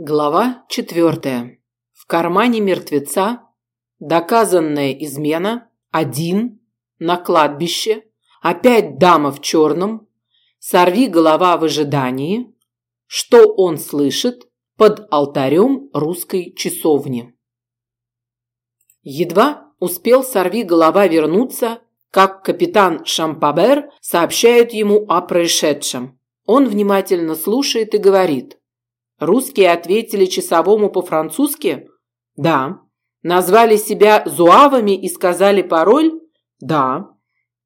Глава четвертая. В кармане мертвеца. Доказанная измена. Один. На кладбище. Опять дама в черном. Сорви голова в ожидании. Что он слышит под алтарем русской часовни. Едва успел сорви голова вернуться, как капитан Шампабер сообщает ему о происшедшем. Он внимательно слушает и говорит. Русские ответили часовому по-французски? Да. Назвали себя зуавами и сказали пароль? Да.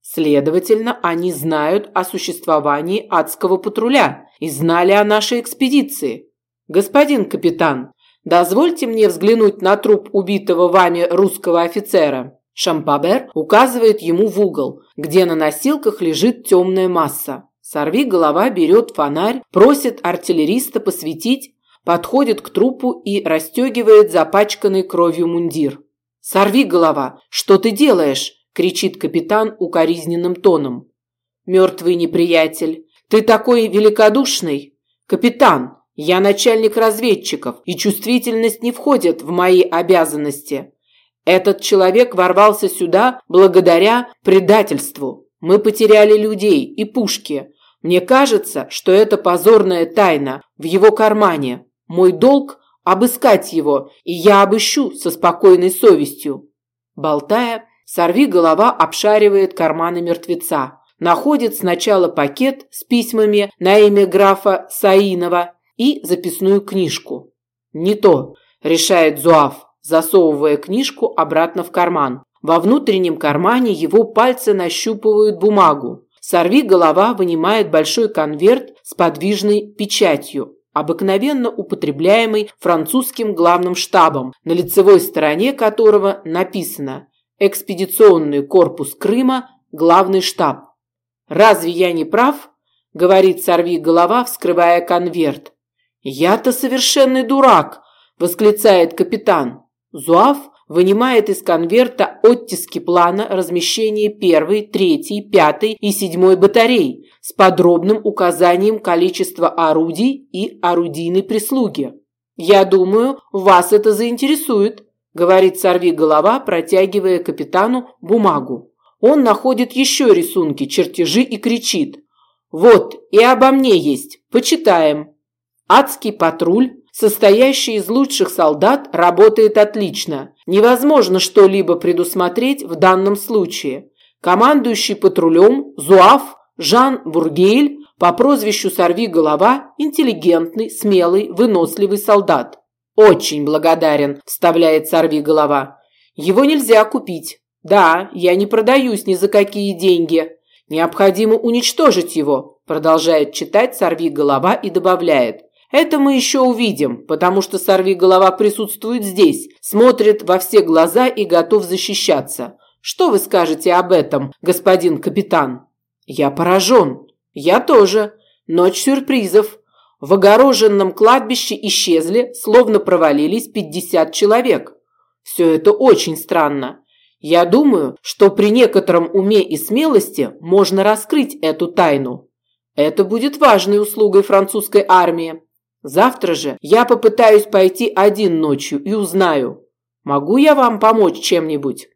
Следовательно, они знают о существовании адского патруля и знали о нашей экспедиции. Господин капитан, дозвольте мне взглянуть на труп убитого вами русского офицера. Шампабер указывает ему в угол, где на носилках лежит темная масса. Сорви голова берет фонарь, просит артиллериста посветить, подходит к трупу и расстегивает запачканный кровью мундир. «Сорви голова! Что ты делаешь?» – кричит капитан укоризненным тоном. «Мертвый неприятель! Ты такой великодушный! Капитан, я начальник разведчиков, и чувствительность не входит в мои обязанности. Этот человек ворвался сюда благодаря предательству. Мы потеряли людей и пушки. Мне кажется, что это позорная тайна в его кармане. Мой долг – обыскать его, и я обыщу со спокойной совестью». Болтая, сорви голова обшаривает карманы мертвеца. Находит сначала пакет с письмами на имя графа Саинова и записную книжку. «Не то», – решает Зуав, засовывая книжку обратно в карман. Во внутреннем кармане его пальцы нащупывают бумагу. Сорви голова вынимает большой конверт с подвижной печатью, обыкновенно употребляемый французским главным штабом, на лицевой стороне которого написано «Экспедиционный корпус Крыма, главный штаб». «Разве я не прав?» – говорит сорви голова, вскрывая конверт. «Я-то совершенный дурак!» – восклицает капитан. Зуав вынимает из конверта оттиски плана размещения первой, третьей, пятой и седьмой батарей с подробным указанием количества орудий и орудийной прислуги. «Я думаю, вас это заинтересует», – говорит сорви-голова, протягивая капитану бумагу. Он находит еще рисунки, чертежи и кричит. «Вот, и обо мне есть, почитаем». Адский патруль состоящий из лучших солдат, работает отлично. Невозможно что-либо предусмотреть в данном случае. Командующий патрулем Зуав Жан Бургейль по прозвищу «Сорви голова» интеллигентный, смелый, выносливый солдат. «Очень благодарен», – вставляет «Сорви голова». «Его нельзя купить. Да, я не продаюсь ни за какие деньги. Необходимо уничтожить его», – продолжает читать «Сорви голова» и добавляет – это мы еще увидим, потому что сорви голова присутствует здесь, смотрит во все глаза и готов защищаться. Что вы скажете об этом, господин капитан? Я поражен. Я тоже. Ночь сюрпризов. В огороженном кладбище исчезли, словно провалились 50 человек. Все это очень странно. Я думаю, что при некотором уме и смелости можно раскрыть эту тайну. Это будет важной услугой французской армии. Завтра же я попытаюсь пойти один ночью и узнаю, могу я вам помочь чем-нибудь.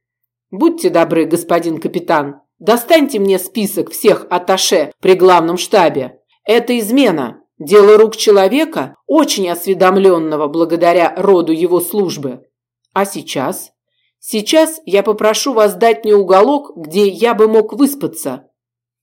Будьте добры, господин капитан, достаньте мне список всех аташе при главном штабе. Это измена, дело рук человека, очень осведомленного благодаря роду его службы. А сейчас? Сейчас я попрошу вас дать мне уголок, где я бы мог выспаться.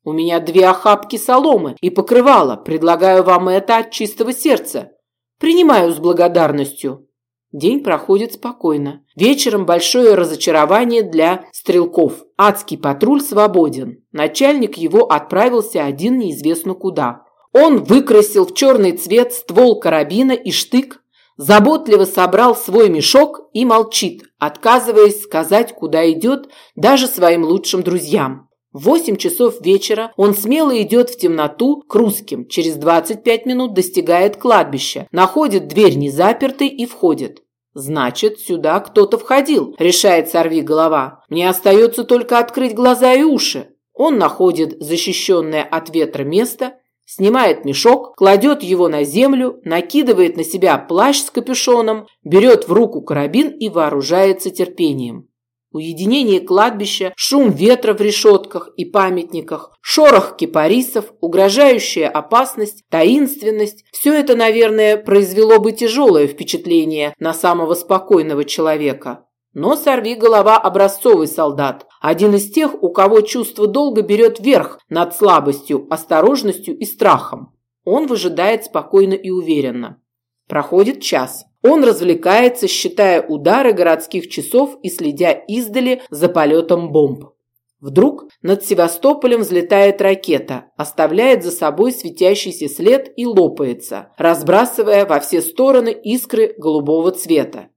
У меня две охапки соломы и покрывала. Предлагаю вам это от чистого сердца. Принимаю с благодарностью. День проходит спокойно. Вечером большое разочарование для стрелков. Адский патруль свободен. Начальник его отправился один неизвестно куда. Он выкрасил в черный цвет ствол карабина и штык, заботливо собрал свой мешок и молчит, отказываясь сказать, куда идет даже своим лучшим друзьям. В 8 часов вечера он смело идет в темноту к русским. Через 25 минут достигает кладбища, находит дверь незапертой и входит. Значит, сюда кто-то входил, решает сорви голова. Мне остается только открыть глаза и уши. Он находит защищенное от ветра место, Снимает мешок, кладет его на землю, накидывает на себя плащ с капюшоном, берет в руку карабин и вооружается терпением. Уединение кладбища, шум ветра в решетках и памятниках, шорох кипарисов, угрожающая опасность, таинственность – все это, наверное, произвело бы тяжелое впечатление на самого спокойного человека. Но сорви голова образцовый солдат, один из тех, у кого чувство долга берет верх над слабостью, осторожностью и страхом. Он выжидает спокойно и уверенно. Проходит час. Он развлекается, считая удары городских часов и следя издали за полетом бомб. Вдруг над Севастополем взлетает ракета, оставляет за собой светящийся след и лопается, разбрасывая во все стороны искры голубого цвета.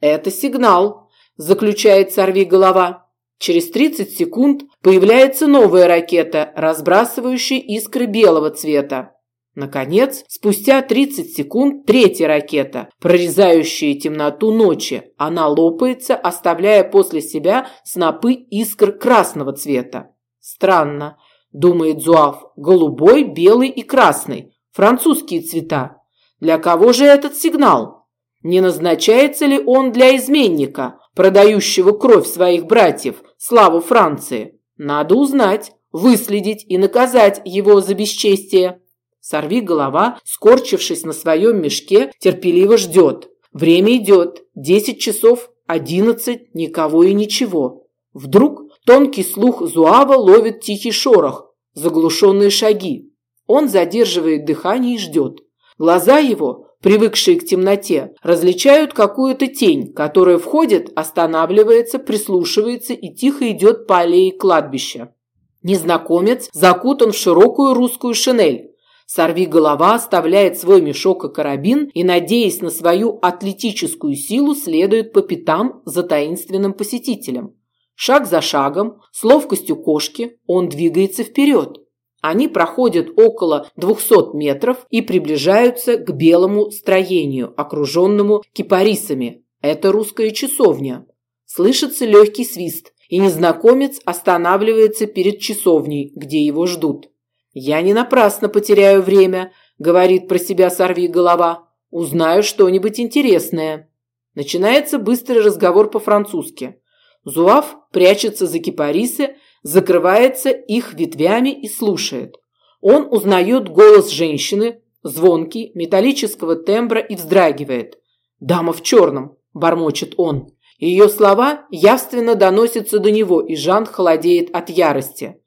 «Это сигнал», – заключает сорви голова. Через 30 секунд появляется новая ракета, разбрасывающая искры белого цвета. Наконец, спустя 30 секунд третья ракета, прорезающая темноту ночи. Она лопается, оставляя после себя снопы искр красного цвета. Странно, думает Зуав, голубой, белый и красный. Французские цвета. Для кого же этот сигнал? Не назначается ли он для изменника, продающего кровь своих братьев, славу Франции? Надо узнать, выследить и наказать его за бесчестие. Сорви голова, скорчившись на своем мешке, терпеливо ждет. Время идет. Десять часов, одиннадцать, никого и ничего. Вдруг тонкий слух Зуава ловит тихий шорох, заглушенные шаги. Он задерживает дыхание и ждет. Глаза его, привыкшие к темноте, различают какую-то тень, которая входит, останавливается, прислушивается и тихо идет по аллее кладбища. Незнакомец закутан в широкую русскую шинель. Сорви голова оставляет свой мешок и карабин и, надеясь на свою атлетическую силу, следует по пятам за таинственным посетителем. Шаг за шагом, с ловкостью кошки, он двигается вперед. Они проходят около 200 метров и приближаются к белому строению, окруженному кипарисами. Это русская часовня. Слышится легкий свист, и незнакомец останавливается перед часовней, где его ждут. «Я не напрасно потеряю время», – говорит про себя сорви голова. «Узнаю что-нибудь интересное». Начинается быстрый разговор по-французски. Зуав прячется за кипарисы, закрывается их ветвями и слушает. Он узнает голос женщины, звонкий, металлического тембра и вздрагивает. «Дама в черном», – бормочет он. Ее слова явственно доносятся до него, и Жан холодеет от ярости.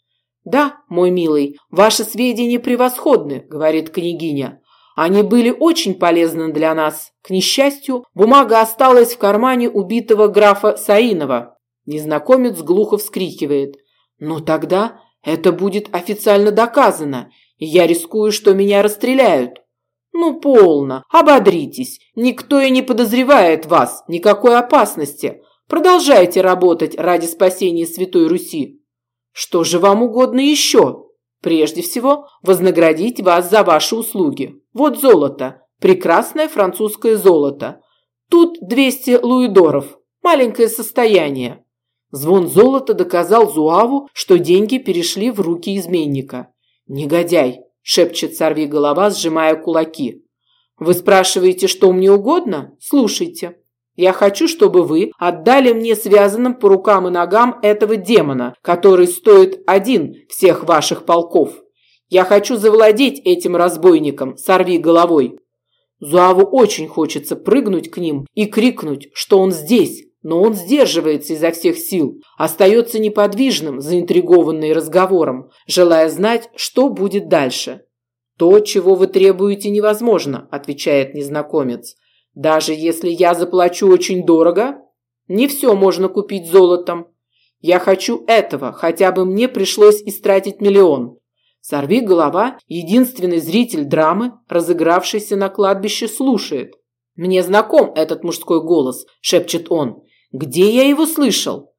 «Да, мой милый, ваши сведения превосходны», – говорит княгиня. «Они были очень полезны для нас. К несчастью, бумага осталась в кармане убитого графа Саинова». Незнакомец глухо вскрикивает. «Но тогда это будет официально доказано, и я рискую, что меня расстреляют». «Ну, полно, ободритесь. Никто и не подозревает вас, никакой опасности. Продолжайте работать ради спасения Святой Руси». Что же вам угодно еще? Прежде всего, вознаградить вас за ваши услуги. Вот золото, прекрасное французское золото. Тут 200 луидоров, маленькое состояние. Звон золота доказал Зуаву, что деньги перешли в руки изменника. «Негодяй!» – шепчет сорви голова, сжимая кулаки. «Вы спрашиваете, что мне угодно? Слушайте. Я хочу, чтобы вы отдали мне связанным по рукам и ногам этого демона, который стоит один всех ваших полков. Я хочу завладеть этим разбойником, сорви головой. Зуаву очень хочется прыгнуть к ним и крикнуть, что он здесь, но он сдерживается изо всех сил, остается неподвижным, заинтригованный разговором, желая знать, что будет дальше. «То, чего вы требуете, невозможно», – отвечает незнакомец. Даже если я заплачу очень дорого, не все можно купить золотом. Я хочу этого, хотя бы мне пришлось истратить миллион. Сорви голова, единственный зритель драмы, разыгравшийся на кладбище, слушает. Мне знаком этот мужской голос, шепчет он. Где я его слышал?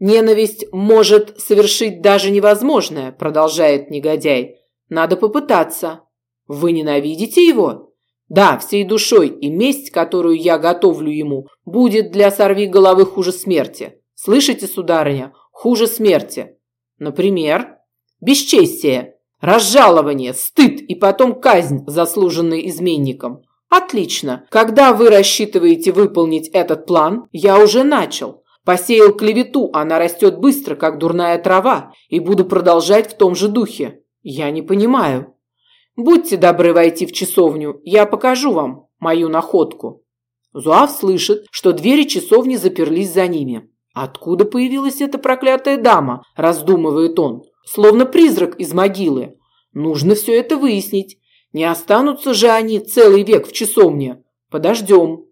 Ненависть может совершить даже невозможное, продолжает негодяй. Надо попытаться. Вы ненавидите его? Да, всей душой, и месть, которую я готовлю ему, будет для сорви головы хуже смерти. Слышите, сударыня, хуже смерти. Например, бесчестие. Разжалование, стыд и потом казнь, заслуженная изменником. Отлично. Когда вы рассчитываете выполнить этот план? Я уже начал. Посеял клевету, она растет быстро, как дурная трава, и буду продолжать в том же духе. Я не понимаю. Будьте добры войти в часовню, я покажу вам мою находку. Зуав слышит, что двери часовни заперлись за ними. Откуда появилась эта проклятая дама, раздумывает он, словно призрак из могилы. Нужно все это выяснить. Не останутся же они целый век в часовне. Подождем.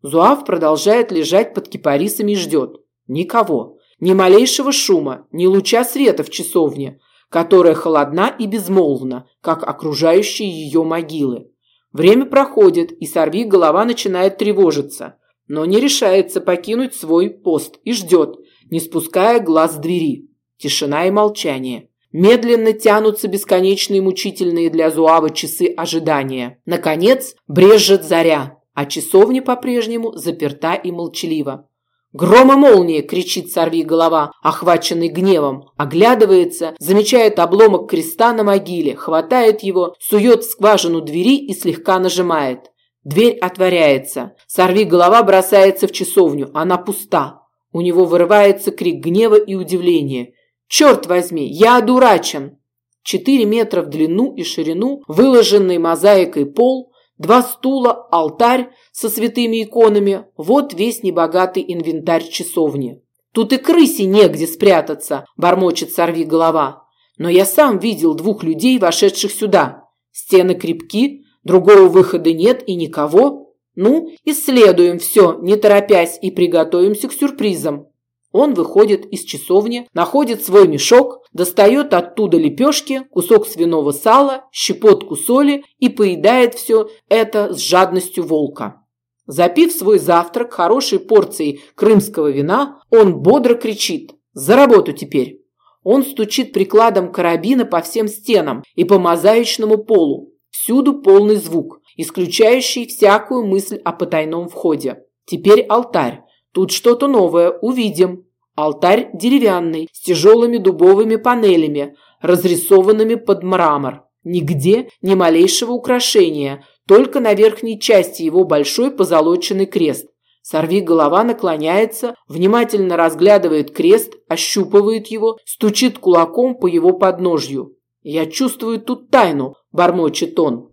Зуав продолжает лежать под кипарисами и ждет. Никого. Ни малейшего шума, ни луча света в часовне, которая холодна и безмолвна, как окружающие ее могилы. Время проходит, и сорви голова начинает тревожиться, но не решается покинуть свой пост и ждет, не спуская глаз с двери. Тишина и молчание. Медленно тянутся бесконечные мучительные для Зуавы часы ожидания. Наконец, брежет заря, а часовня по-прежнему заперта и молчалива. «Гром и молния!» – кричит сорви голова, охваченный гневом. Оглядывается, замечает обломок креста на могиле, хватает его, сует в скважину двери и слегка нажимает. Дверь отворяется. Сорви голова бросается в часовню. Она пуста. У него вырывается крик гнева и удивления. «Черт возьми, я одурачен!» Четыре метра в длину и ширину, выложенный мозаикой пол, Два стула, алтарь со святыми иконами – вот весь небогатый инвентарь часовни. Тут и крысе негде спрятаться, бормочет сорви голова. Но я сам видел двух людей, вошедших сюда. Стены крепки, другого выхода нет и никого. Ну, исследуем все, не торопясь, и приготовимся к сюрпризам. Он выходит из часовни, находит свой мешок, достает оттуда лепешки, кусок свиного сала, щепотку соли и поедает все это с жадностью волка. Запив свой завтрак хорошей порцией крымского вина, он бодро кричит «За работу теперь!». Он стучит прикладом карабина по всем стенам и по мозаичному полу. Всюду полный звук, исключающий всякую мысль о потайном входе. Теперь алтарь. Тут что-то новое, увидим. Алтарь деревянный, с тяжелыми дубовыми панелями, разрисованными под мрамор. Нигде ни малейшего украшения, только на верхней части его большой позолоченный крест. Сорви голова наклоняется, внимательно разглядывает крест, ощупывает его, стучит кулаком по его подножью. «Я чувствую тут тайну», – бормочет он.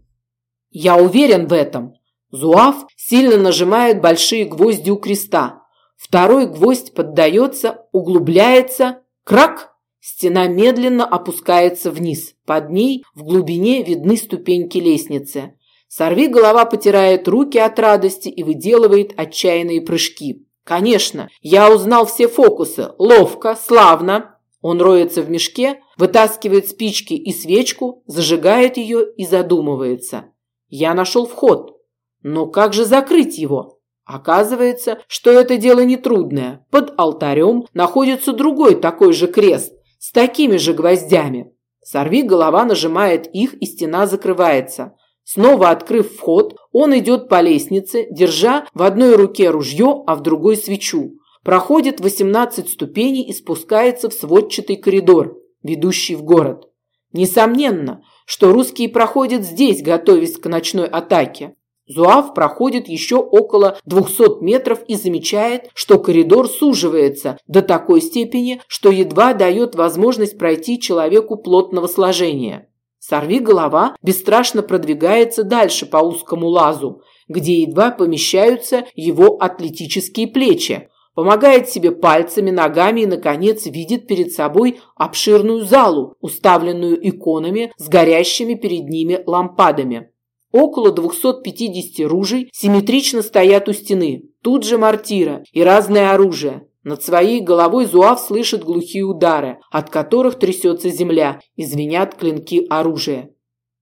«Я уверен в этом». Зуав сильно нажимает большие гвозди у креста. Второй гвоздь поддается, углубляется. Крак! Стена медленно опускается вниз. Под ней в глубине видны ступеньки лестницы. Сорви голова потирает руки от радости и выделывает отчаянные прыжки. Конечно, я узнал все фокусы. Ловко, славно. Он роется в мешке, вытаскивает спички и свечку, зажигает ее и задумывается. Я нашел вход. Но как же закрыть его? Оказывается, что это дело нетрудное. Под алтарем находится другой такой же крест с такими же гвоздями. Сорви голова нажимает их, и стена закрывается. Снова открыв вход, он идет по лестнице, держа в одной руке ружье, а в другой свечу. Проходит 18 ступеней и спускается в сводчатый коридор, ведущий в город. Несомненно, что русские проходят здесь, готовясь к ночной атаке. Зуав проходит еще около 200 метров и замечает, что коридор суживается до такой степени, что едва дает возможность пройти человеку плотного сложения. Сорви голова бесстрашно продвигается дальше по узкому лазу, где едва помещаются его атлетические плечи, помогает себе пальцами, ногами и, наконец, видит перед собой обширную залу, уставленную иконами с горящими перед ними лампадами. Около 250 ружей симметрично стоят у стены. Тут же мортира и разное оружие. Над своей головой Зуав слышит глухие удары, от которых трясется земля и звенят клинки оружия.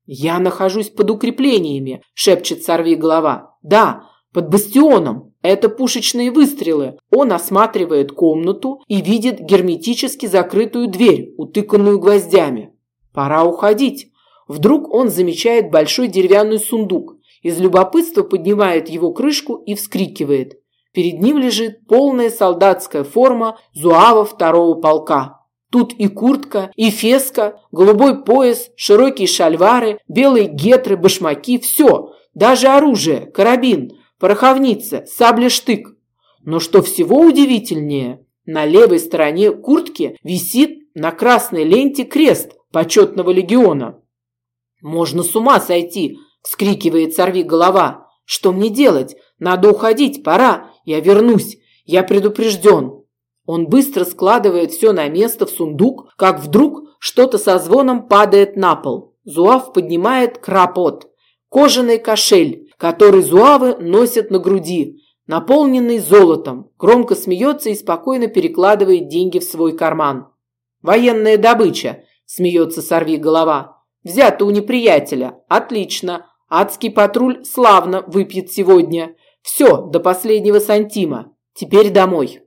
«Я нахожусь под укреплениями», – шепчет сорви голова. «Да, под бастионом. Это пушечные выстрелы. Он осматривает комнату и видит герметически закрытую дверь, утыканную гвоздями. Пора уходить. Вдруг он замечает большой деревянный сундук, из любопытства поднимает его крышку и вскрикивает. Перед ним лежит полная солдатская форма зуава второго полка. Тут и куртка, и феска, голубой пояс, широкие шальвары, белые гетры, башмаки – все. Даже оружие, карабин, пороховница, сабля-штык. Но что всего удивительнее, на левой стороне куртки висит на красной ленте крест почетного легиона. «Можно с ума сойти!» – вскрикивает сорви голова. «Что мне делать? Надо уходить, пора. Я вернусь. Я предупрежден». Он быстро складывает все на место в сундук, как вдруг что-то со звоном падает на пол. Зуав поднимает крапот. Кожаный кошель, который зуавы носят на груди, наполненный золотом, громко смеется и спокойно перекладывает деньги в свой карман. «Военная добыча», – смеется сорви голова. «Взято у неприятеля. Отлично. Адский патруль славно выпьет сегодня. Все, до последнего сантима. Теперь домой».